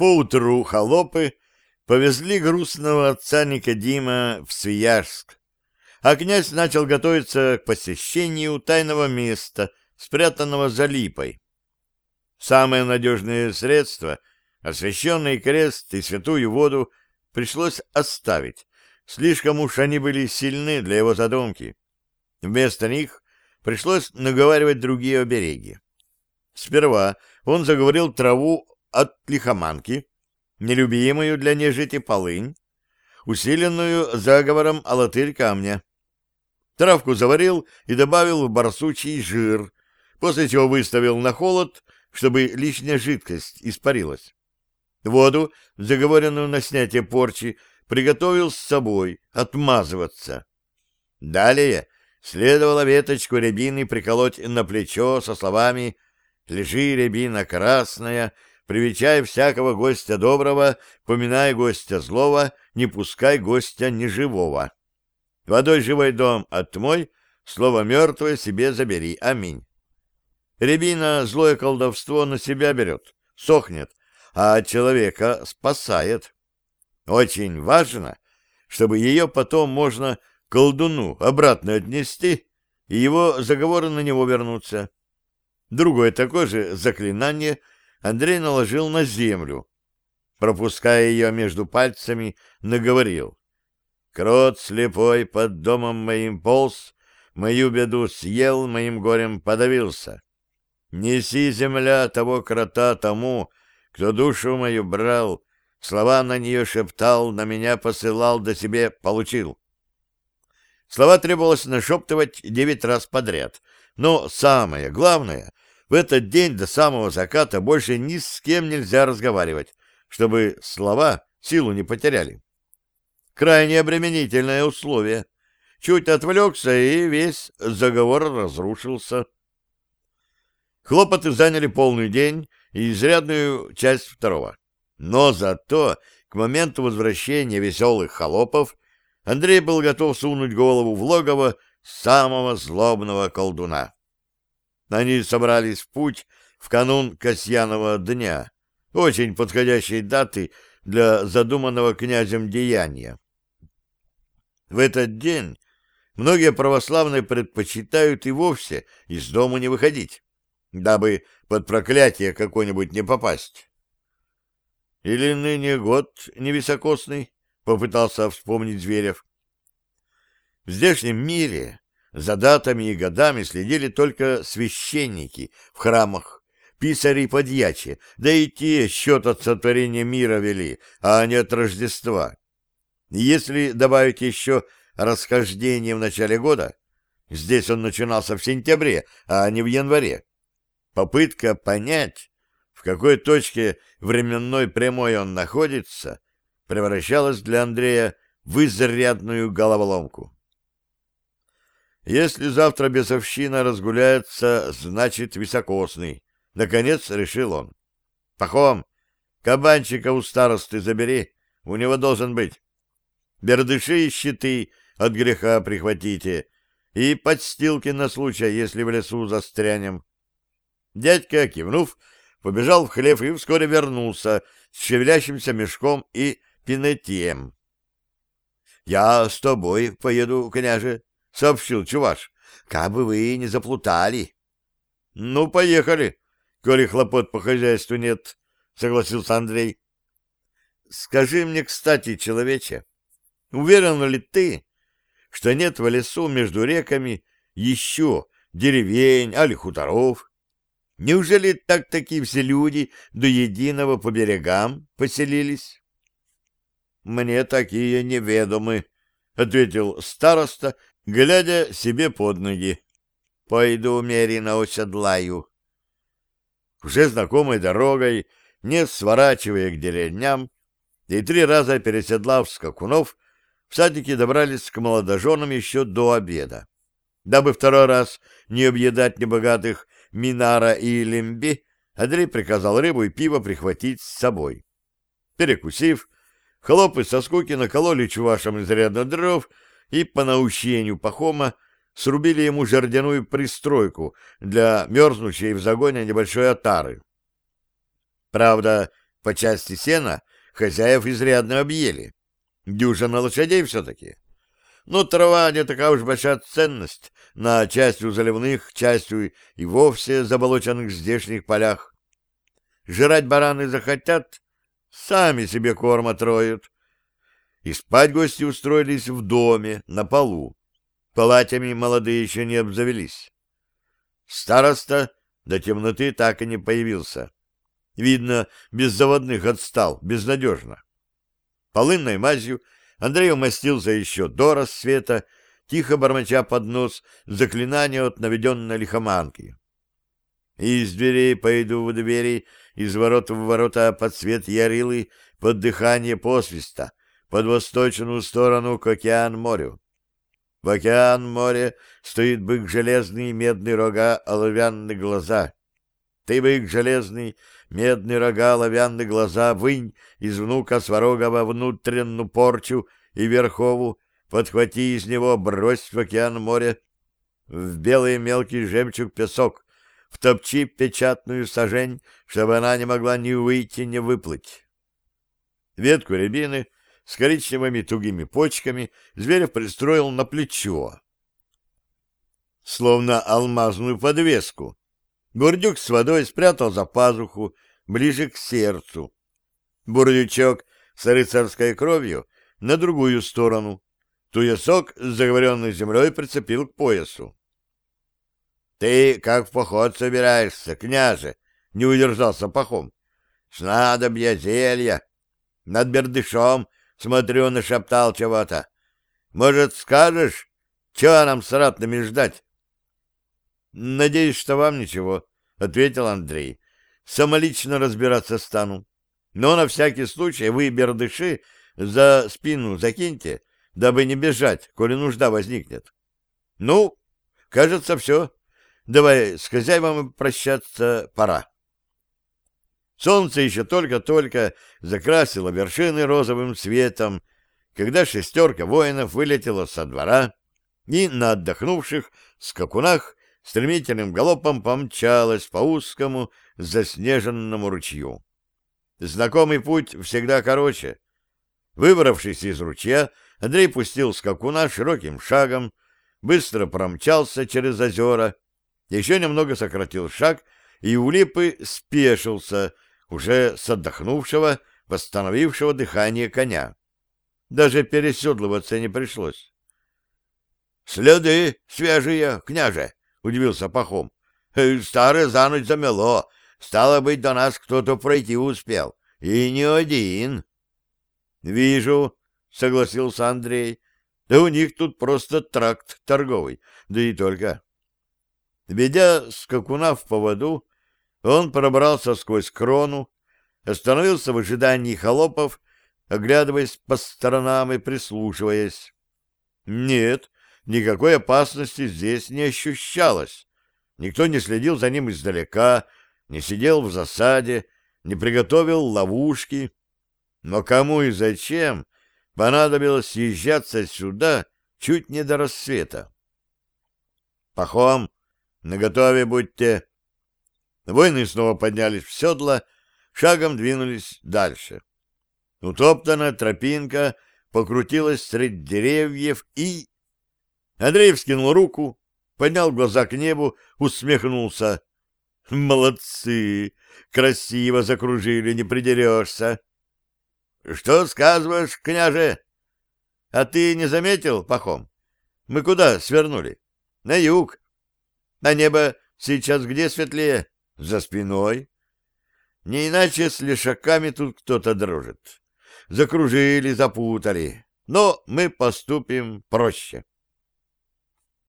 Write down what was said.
Поутру холопы повезли грустного отца Никодима в Свияжск, а князь начал готовиться к посещению тайного места, спрятанного за липой. Самое надежное средство, освященный крест и святую воду, пришлось оставить. Слишком уж они были сильны для его задумки. Вместо них пришлось наговаривать другие обереги. Сперва он заговорил траву от лихоманки, нелюбимую для нежити полынь, усиленную заговором о камня. Травку заварил и добавил в барсучий жир, после чего выставил на холод, чтобы лишняя жидкость испарилась. Воду, заговоренную на снятие порчи, приготовил с собой отмазываться. Далее следовало веточку рябины приколоть на плечо со словами «Лежи, рябина красная, привечай всякого гостя доброго, поминай гостя злого, не пускай гостя неживого. Водой живой дом отмой, слово мертвое себе забери. Аминь». Рябина злое колдовство на себя берет, сохнет, а человека спасает. Очень важно, чтобы ее потом можно колдуну обратно отнести, и его заговоры на него вернутся. Другое такое же заклинание Андрей наложил на землю. Пропуская ее между пальцами, наговорил. «Крот слепой под домом моим полз, мою беду съел, моим горем подавился. Неси, земля, того крота тому, кто душу мою брал, слова на нее шептал, на меня посылал, да себе получил. Слова требовалось нашептывать девять раз подряд. Но самое главное, в этот день до самого заката больше ни с кем нельзя разговаривать, чтобы слова силу не потеряли. Крайне обременительное условие. Чуть отвлекся, и весь заговор разрушился. Хлопоты заняли полный день и изрядную часть второго. Но зато к моменту возвращения веселых холопов Андрей был готов сунуть голову в логово самого злобного колдуна. Они собрались в путь в канун Касьянова дня, очень подходящей даты для задуманного князем деяния. В этот день многие православные предпочитают и вовсе из дома не выходить, дабы под проклятие какое-нибудь не попасть. Или ныне год невисокосный, попытался вспомнить Зверев. В здешнем мире за датами и годами следили только священники в храмах, писари и подьячи, да и те счет от сотворения мира вели, а не от Рождества. Если добавить еще расхождение в начале года, здесь он начинался в сентябре, а не в январе, попытка понять, в какой точке временной прямой он находится, превращалась для Андрея в изрядную головоломку. Если завтра бесовщина разгуляется, значит високосный. Наконец решил он. Пахом, кабанчика у старосты забери, у него должен быть. Бердыши и щиты от греха прихватите, и подстилки на случай, если в лесу застрянем. Дядька, кивнув, побежал в хлев и вскоре вернулся с шевелящимся мешком и пинетием. — Я с тобой поеду, княже, — сообщил чуваш, — как бы вы не заплутали. — Ну, поехали, коли хлопот по хозяйству нет, — согласился Андрей. — Скажи мне, кстати, человече, уверен ли ты, что нет в лесу между реками еще деревень, али хуторов? Неужели так-таки все люди до единого по берегам поселились? — Мне такие неведомы, — ответил староста, глядя себе под ноги. — Пойду меренно оседлаю. Уже знакомой дорогой, не сворачивая к деревням, и три раза переседлав скакунов, всадники добрались к молодоженам еще до обеда. Дабы второй раз не объедать небогатых Минара и Лемби, Андрей приказал рыбу и пиво прихватить с собой. Перекусив, холопы со скуки накололи чувашам изрядно дров и по наущению Пахома срубили ему жердяную пристройку для мерзнущей в загоне небольшой отары. Правда, По части сена хозяев изрядно объели. Дюжина лошадей все-таки. Но трава не такая уж большая ценность на частью заливных, частью и вовсе заболоченных здешних полях. Жрать бараны захотят, сами себе корм отроют. И спать гости устроились в доме, на полу. Палатями молодые еще не обзавелись. Староста до темноты так и не появился. Видно, без заводных отстал, безнадежно. Полынной мазью Андрей умастился еще до рассвета, тихо бормоча под нос заклинание от наведенной лихоманки. Из дверей пойду в двери, из ворот в ворота под свет ярилы, под дыхание посвиста, под восточную сторону к океан-морю. В океан-море стоит бык железный, медный рога, оловянные глаза. Ты, бык железный, медный рога, оловянные глаза, вынь из внука сварога во внутреннюю порчу и верхову, подхвати из него, брось в океан-море, в белый мелкий жемчуг песок, втопчи печатную сажень, чтобы она не могла ни выйти, ни выплыть. Ветку рябины — с коричневыми тугими почками Зверев пристроил на плечо, словно алмазную подвеску. Бурдюк с водой спрятал за пазуху, ближе к сердцу. Бурдючок с рыцарской кровью на другую сторону. Туесок с заговоренной землей прицепил к поясу. — Ты как в поход собираешься, княже? — не удержался пахом. — Снадобья зелья. Над бердышом Смотрю, нашептал чего-то. Может, скажешь, чего нам с ратными ждать? — Надеюсь, что вам ничего, — ответил Андрей. — Самолично разбираться стану. Но на всякий случай вы, бердыши, за спину закиньте, дабы не бежать, коли нужда возникнет. — Ну, кажется, все. Давай с хозяевам прощаться пора. Солнце еще только-только закрасило вершины розовым светом, когда шестерка воинов вылетела со двора и на отдохнувших скакунах стремительным галопом помчалась по узкому заснеженному ручью. Знакомый путь всегда короче. Выбравшись из ручья, Андрей пустил скакуна широким шагом, быстро промчался через озера, еще немного сократил шаг и у липы спешился, уже с отдохнувшего, восстановившего дыхание коня. Даже переседлываться не пришлось. — Следы свежие, княже, — удивился Пахом. — Старое за ночь замело. Стало быть, до нас кто-то пройти успел. И не один. — Вижу, — согласился Андрей. — Да у них тут просто тракт торговый, да и только. Ведя скакуна в поводу, он пробрался сквозь крону, остановился в ожидании холопов, оглядываясь по сторонам и прислушиваясь. Нет, никакой опасности здесь не ощущалось. Никто не следил за ним издалека, не сидел в засаде, не приготовил ловушки. Но кому и зачем понадобилось съезжаться сюда чуть не до рассвета? — Пахом, наготове будьте, Воины снова поднялись в седла, шагом двинулись дальше. Утоптанная тропинка покрутилась среди деревьев и... Андрей вскинул руку, поднял глаза к небу, усмехнулся. «Молодцы! Красиво закружили, не придерешься!» «Что сказываешь, княже?» «А ты не заметил, Пахом? Мы куда свернули?» «На юг. На небо сейчас где светлее?» За спиной. Не иначе с лешаками тут кто-то дружит. Закружили, запутали. Но мы поступим проще.